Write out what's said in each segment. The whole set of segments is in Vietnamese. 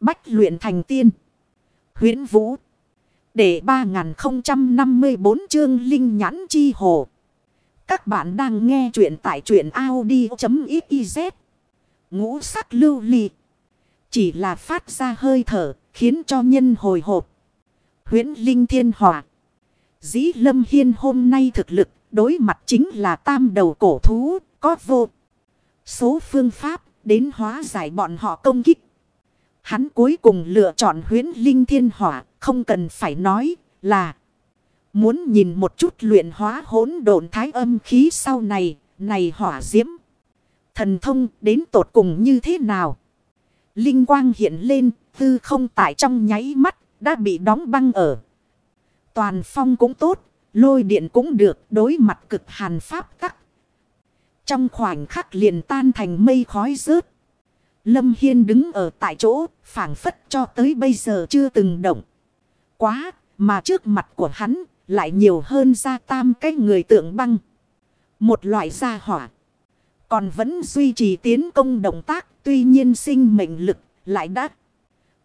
Bách luyện thành tiên. huyễn Vũ. Để 3054 chương Linh nhãn chi hồ. Các bạn đang nghe truyện tại truyện Audi.xyz. Ngũ sắc lưu ly. Chỉ là phát ra hơi thở, khiến cho nhân hồi hộp. huyễn Linh thiên hòa Dĩ lâm hiên hôm nay thực lực, đối mặt chính là tam đầu cổ thú, có vô. Số phương pháp, đến hóa giải bọn họ công kích. Hắn cuối cùng lựa chọn huyến linh thiên hỏa, không cần phải nói là muốn nhìn một chút luyện hóa hỗn độn thái âm khí sau này, này hỏa diễm. Thần thông đến tột cùng như thế nào? Linh quang hiện lên, tư không tại trong nháy mắt, đã bị đóng băng ở. Toàn phong cũng tốt, lôi điện cũng được, đối mặt cực hàn pháp tắc. Trong khoảnh khắc liền tan thành mây khói rớt. Lâm Hiên đứng ở tại chỗ, phảng phất cho tới bây giờ chưa từng động. Quá, mà trước mặt của hắn lại nhiều hơn ra tam cái người tượng băng. Một loại gia hỏa. Còn vẫn duy trì tiến công động tác, tuy nhiên sinh mệnh lực lại đã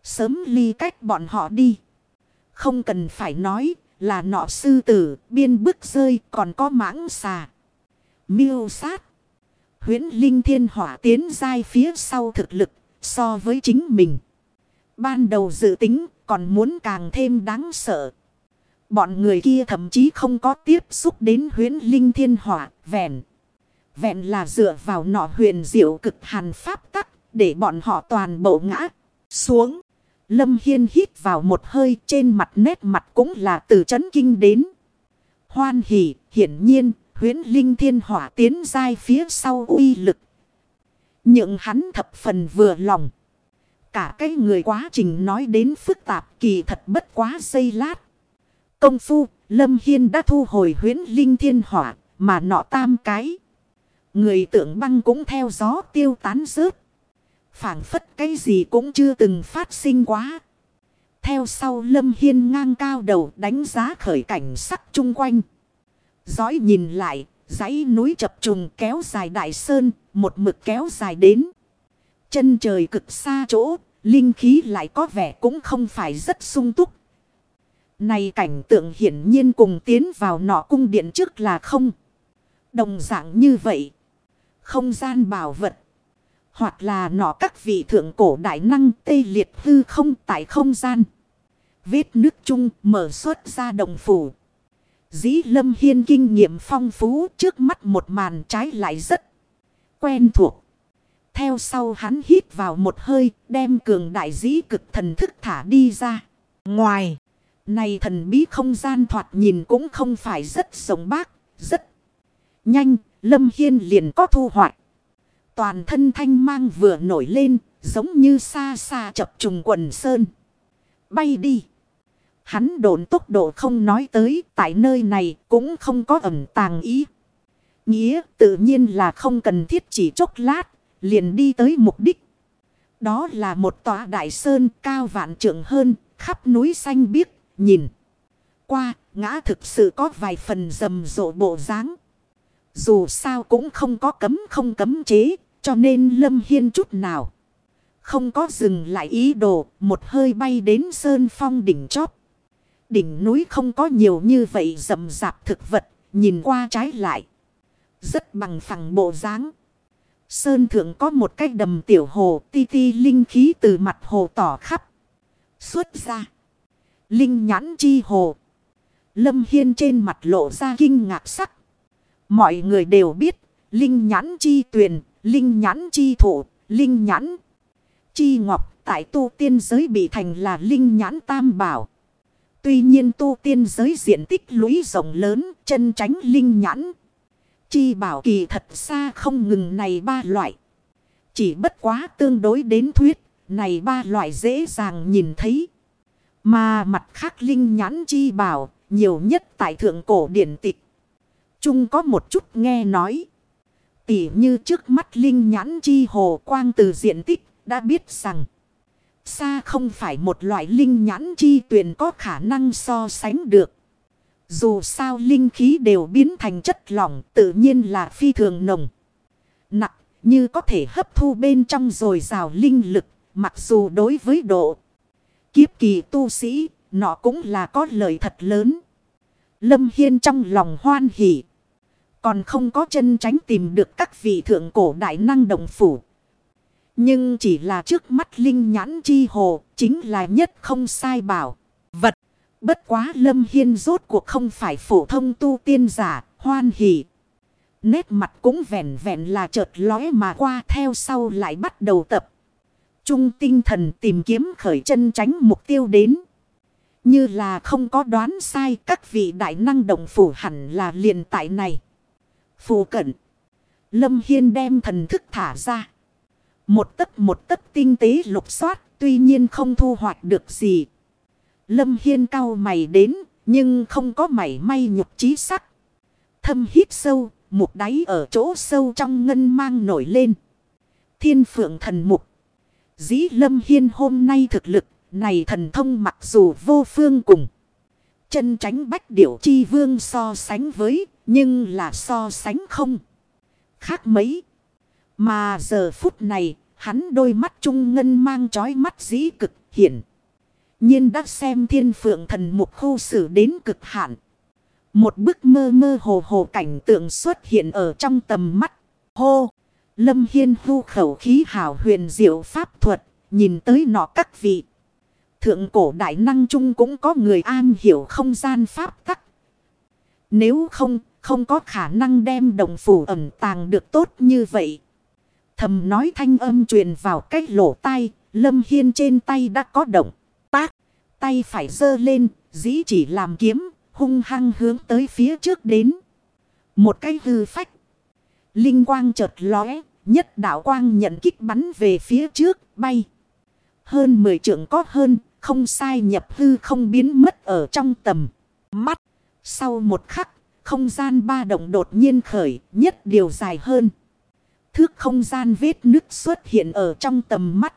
sớm ly cách bọn họ đi. Không cần phải nói là nọ sư tử, biên bức rơi còn có mãng xà. Miêu sát huyễn linh thiên hỏa tiến dai phía sau thực lực so với chính mình. Ban đầu dự tính còn muốn càng thêm đáng sợ. Bọn người kia thậm chí không có tiếp xúc đến huyễn linh thiên hỏa vẹn. Vẹn là dựa vào nọ huyền diệu cực hàn pháp tắc để bọn họ toàn bộ ngã xuống. Lâm Hiên hít vào một hơi trên mặt nét mặt cũng là từ chấn kinh đến. Hoan hỉ, hiển nhiên, huyến linh thiên hỏa tiến dai phía sau uy lực. Nhượng hắn thập phần vừa lòng. Cả cái người quá trình nói đến phức tạp kỳ thật bất quá xây lát. Công phu, Lâm Hiên đã thu hồi huyến linh thiên hỏa, mà nọ tam cái. Người tượng băng cũng theo gió tiêu tán rớt. phảng phất cái gì cũng chưa từng phát sinh quá. Theo sau Lâm Hiên ngang cao đầu đánh giá khởi cảnh sắc chung quanh giói nhìn lại, dãy núi chập trùng kéo dài đại sơn, một mực kéo dài đến. Chân trời cực xa chỗ, linh khí lại có vẻ cũng không phải rất sung túc. Này cảnh tượng hiển nhiên cùng tiến vào nọ cung điện trước là không. Đồng dạng như vậy. Không gian bảo vật. Hoặc là nọ các vị thượng cổ đại năng tê liệt hư không tại không gian. Vết nước chung mở xuất ra đồng phủ. Dĩ lâm hiên kinh nghiệm phong phú trước mắt một màn trái lại rất quen thuộc. Theo sau hắn hít vào một hơi đem cường đại dĩ cực thần thức thả đi ra. Ngoài, này thần bí không gian thoạt nhìn cũng không phải rất sống bác, rất nhanh, lâm hiên liền có thu hoạch. Toàn thân thanh mang vừa nổi lên, giống như xa xa chập trùng quần sơn. Bay đi. Hắn độn tốc độ không nói tới, tại nơi này cũng không có ẩn tàng ý. Nghĩa tự nhiên là không cần thiết chỉ chốc lát, liền đi tới mục đích. Đó là một tòa đại sơn cao vạn trượng hơn, khắp núi xanh biếc, nhìn. Qua, ngã thực sự có vài phần rầm rộ bộ dáng Dù sao cũng không có cấm không cấm chế, cho nên lâm hiên chút nào. Không có dừng lại ý đồ, một hơi bay đến sơn phong đỉnh chóp. Đỉnh núi không có nhiều như vậy rậm rạp thực vật, nhìn qua trái lại. Rất bằng phẳng bộ dáng. Sơn thượng có một cái đầm tiểu hồ ti ti linh khí từ mặt hồ tỏ khắp. Xuất ra. Linh nhãn chi hồ. Lâm Hiên trên mặt lộ ra kinh ngạc sắc. Mọi người đều biết. Linh nhãn chi tuyền, linh nhãn chi thủ, linh nhãn chi ngọc tại tu tiên giới bị thành là linh nhãn tam bảo. Tuy nhiên tu tiên giới diện tích lũy rộng lớn, chân tránh linh nhãn. Chi bảo kỳ thật xa không ngừng này ba loại. Chỉ bất quá tương đối đến thuyết, này ba loại dễ dàng nhìn thấy. Mà mặt khác linh nhãn chi bảo, nhiều nhất tại thượng cổ điển tịch. Chung có một chút nghe nói. Tỉ như trước mắt linh nhãn chi hồ quang từ diện tích, đã biết rằng. Xa không phải một loại linh nhãn chi tuyển có khả năng so sánh được. Dù sao linh khí đều biến thành chất lỏng tự nhiên là phi thường nồng. Nặng như có thể hấp thu bên trong rồi rào linh lực. mặc dù đối với độ kiếp kỳ tu sĩ, nó cũng là có lợi thật lớn. Lâm Hiên trong lòng hoan hỉ. Còn không có chân tránh tìm được các vị thượng cổ đại năng đồng phủ. Nhưng chỉ là trước mắt linh nhãn chi hồ, chính là nhất không sai bảo. Vật, bất quá Lâm Hiên rốt cuộc không phải phổ thông tu tiên giả, hoan hỉ. Nét mặt cũng vẹn vẹn là chợt lóe mà qua theo sau lại bắt đầu tập. Trung tinh thần tìm kiếm khởi chân tránh mục tiêu đến. Như là không có đoán sai các vị đại năng động phủ hẳn là liền tại này. Phù cận. Lâm Hiên đem thần thức thả ra. Một tấc một tấc tinh tế lục soát tuy nhiên không thu hoạch được gì. Lâm Hiên cao mày đến nhưng không có mảy may nhục trí sắc. Thâm hít sâu, mục đáy ở chỗ sâu trong ngân mang nổi lên. Thiên phượng thần mục. Dĩ Lâm Hiên hôm nay thực lực này thần thông mặc dù vô phương cùng. Chân tránh bách điểu chi vương so sánh với. Nhưng là so sánh không. Khác mấy. Mà giờ phút này. Hắn đôi mắt trung ngân mang trói mắt dĩ cực hiển. nhiên đã xem thiên phượng thần mục khu xử đến cực hạn. Một bức mơ mơ hồ hồ cảnh tượng xuất hiện ở trong tầm mắt. Hô! Lâm Hiên hưu khẩu khí hảo huyền diệu pháp thuật. Nhìn tới nọ các vị. Thượng cổ đại năng chung cũng có người an hiểu không gian pháp tắc. Nếu không, không có khả năng đem đồng phủ ẩm tàng được tốt như vậy. Thầm nói thanh âm truyền vào cái lỗ tai, lâm hiên trên tay đã có động. Tác, tay phải dơ lên, dĩ chỉ làm kiếm, hung hăng hướng tới phía trước đến. Một cái hư phách. Linh quang chợt lóe, nhất đạo quang nhận kích bắn về phía trước, bay. Hơn 10 trượng có hơn, không sai nhập hư không biến mất ở trong tầm. Mắt, sau một khắc, không gian ba động đột nhiên khởi, nhất điều dài hơn. Thước không gian vết nước xuất hiện ở trong tầm mắt.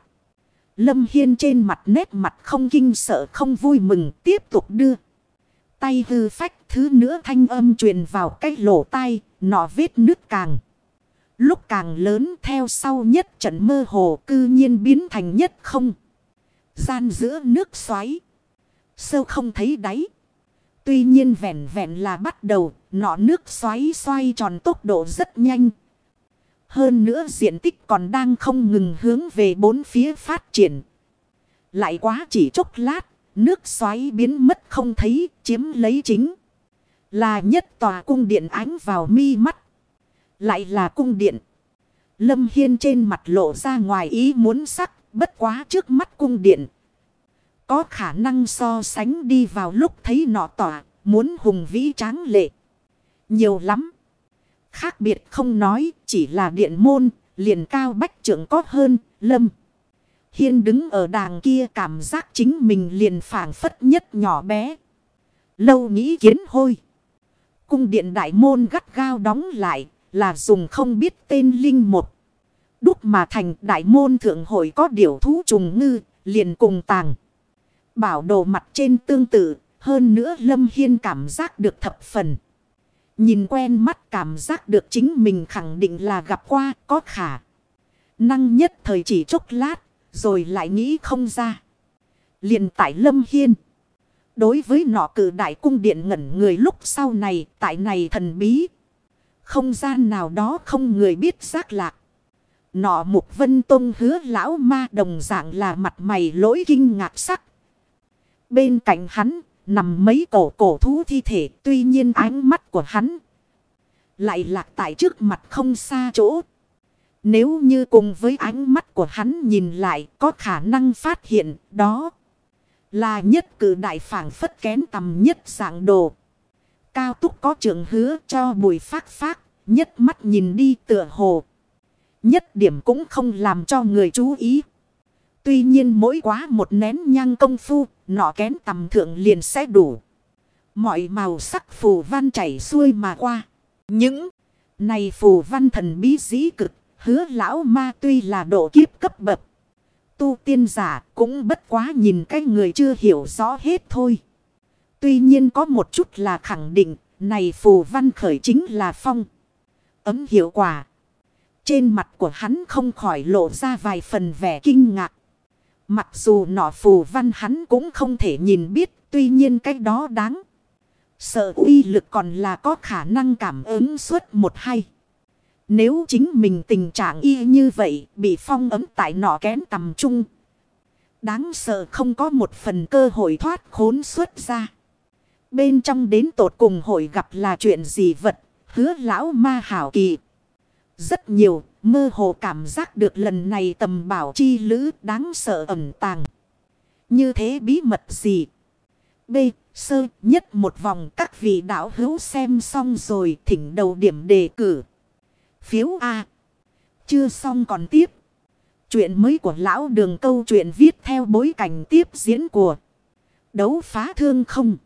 Lâm Hiên trên mặt nét mặt không kinh sợ không vui mừng tiếp tục đưa. Tay hư phách thứ nữa thanh âm truyền vào cái lỗ tai, nọ vết nước càng. Lúc càng lớn theo sau nhất trận mơ hồ cư nhiên biến thành nhất không. Gian giữa nước xoáy. Sâu không thấy đáy. Tuy nhiên vẹn vẹn là bắt đầu, nọ nước xoáy xoay tròn tốc độ rất nhanh. Hơn nữa diện tích còn đang không ngừng hướng về bốn phía phát triển. Lại quá chỉ chốc lát, nước xoáy biến mất không thấy, chiếm lấy chính. Là nhất tòa cung điện ánh vào mi mắt. Lại là cung điện. Lâm Hiên trên mặt lộ ra ngoài ý muốn sắc, bất quá trước mắt cung điện. Có khả năng so sánh đi vào lúc thấy nọ tỏa, muốn hùng vĩ tráng lệ. Nhiều lắm. Khác biệt không nói, chỉ là điện môn, liền cao bách trưởng có hơn, lâm. Hiên đứng ở đàng kia cảm giác chính mình liền phản phất nhất nhỏ bé. Lâu nghĩ kiến hôi. Cung điện đại môn gắt gao đóng lại, là dùng không biết tên linh một. Đúc mà thành đại môn thượng hội có điều thú trùng ngư, liền cùng tàng. Bảo đồ mặt trên tương tự, hơn nữa Lâm Hiên cảm giác được thập phần. Nhìn quen mắt cảm giác được chính mình khẳng định là gặp qua có khả. Năng nhất thời chỉ chốc lát, rồi lại nghĩ không ra. liền tại Lâm Hiên. Đối với nọ cử đại cung điện ngẩn người lúc sau này, tại này thần bí. Không gian nào đó không người biết giác lạc. Nọ mục vân tông hứa lão ma đồng dạng là mặt mày lỗi kinh ngạc sắc. Bên cạnh hắn, nằm mấy cổ cổ thú thi thể. Tuy nhiên ánh mắt của hắn lại lạc tại trước mặt không xa chỗ. Nếu như cùng với ánh mắt của hắn nhìn lại có khả năng phát hiện đó là nhất cử đại phản phất kén tầm nhất dạng đồ. Cao túc có trường hứa cho bùi phát phát, nhất mắt nhìn đi tựa hồ. Nhất điểm cũng không làm cho người chú ý. Tuy nhiên mỗi quá một nén nhang công phu, nọ kén tầm thượng liền sẽ đủ. Mọi màu sắc phù văn chảy xuôi mà qua. Những này phù văn thần bí dĩ cực, hứa lão ma tuy là độ kiếp cấp bậc. Tu tiên giả cũng bất quá nhìn cái người chưa hiểu rõ hết thôi. Tuy nhiên có một chút là khẳng định, này phù văn khởi chính là phong. Ấm hiệu quả. Trên mặt của hắn không khỏi lộ ra vài phần vẻ kinh ngạc. Mặc dù nọ phù văn hắn cũng không thể nhìn biết. Tuy nhiên cái đó đáng. Sợ uy lực còn là có khả năng cảm ứng suốt một hay. Nếu chính mình tình trạng y như vậy bị phong ấm tại nọ kén tầm trung. Đáng sợ không có một phần cơ hội thoát khốn xuất ra. Bên trong đến tột cùng hội gặp là chuyện gì vật, hứa lão ma hảo kỳ. Rất nhiều, mơ hồ cảm giác được lần này tầm bảo chi lữ đáng sợ ẩn tàng. Như thế bí mật gì? B. Sơ nhất một vòng các vị đạo hữu xem xong rồi thỉnh đầu điểm đề cử. Phiếu A. Chưa xong còn tiếp. Chuyện mới của lão đường câu chuyện viết theo bối cảnh tiếp diễn của đấu phá thương không.